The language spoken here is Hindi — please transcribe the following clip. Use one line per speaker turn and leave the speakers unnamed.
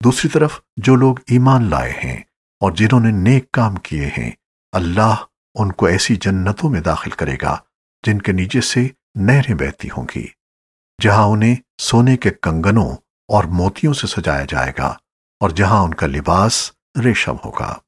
दूसरी तरफ़ जो लोग ईमान लाए हैं और जिन्होंने नेक काम किए हैं, अल्लाह उनको ऐसी जन्नतों में दाखिल करेगा, जिनके नीचे से नहरें बहती होंगी, जहाँ उन्हें सोने के कंगनों और मोतियों से सजाया जाएगा और जहाँ उनका लिबास रेशम होगा।